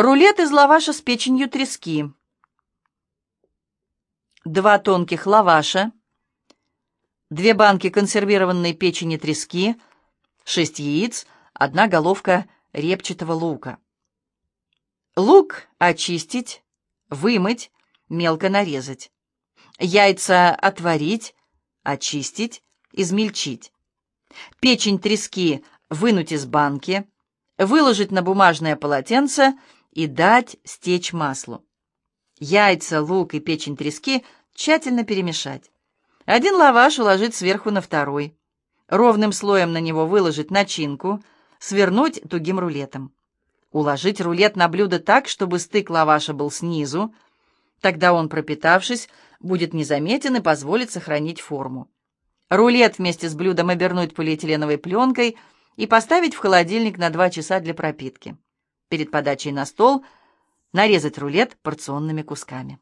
Рулет из лаваша с печенью трески. Два тонких лаваша. Две банки консервированной печени трески. Шесть яиц. Одна головка репчатого лука. Лук очистить, вымыть, мелко нарезать. Яйца отварить, очистить, измельчить. Печень трески вынуть из банки, выложить на бумажное полотенце и дать стечь маслу. Яйца, лук и печень трески тщательно перемешать. Один лаваш уложить сверху на второй. Ровным слоем на него выложить начинку, свернуть тугим рулетом. Уложить рулет на блюдо так, чтобы стык лаваша был снизу, тогда он, пропитавшись, будет незаметен и позволит сохранить форму. Рулет вместе с блюдом обернуть полиэтиленовой пленкой и поставить в холодильник на 2 часа для пропитки. Перед подачей на стол нарезать рулет порционными кусками.